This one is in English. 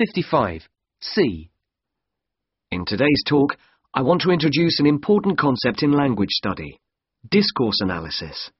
55. C. In today's talk, I want to introduce an important concept in language study discourse analysis.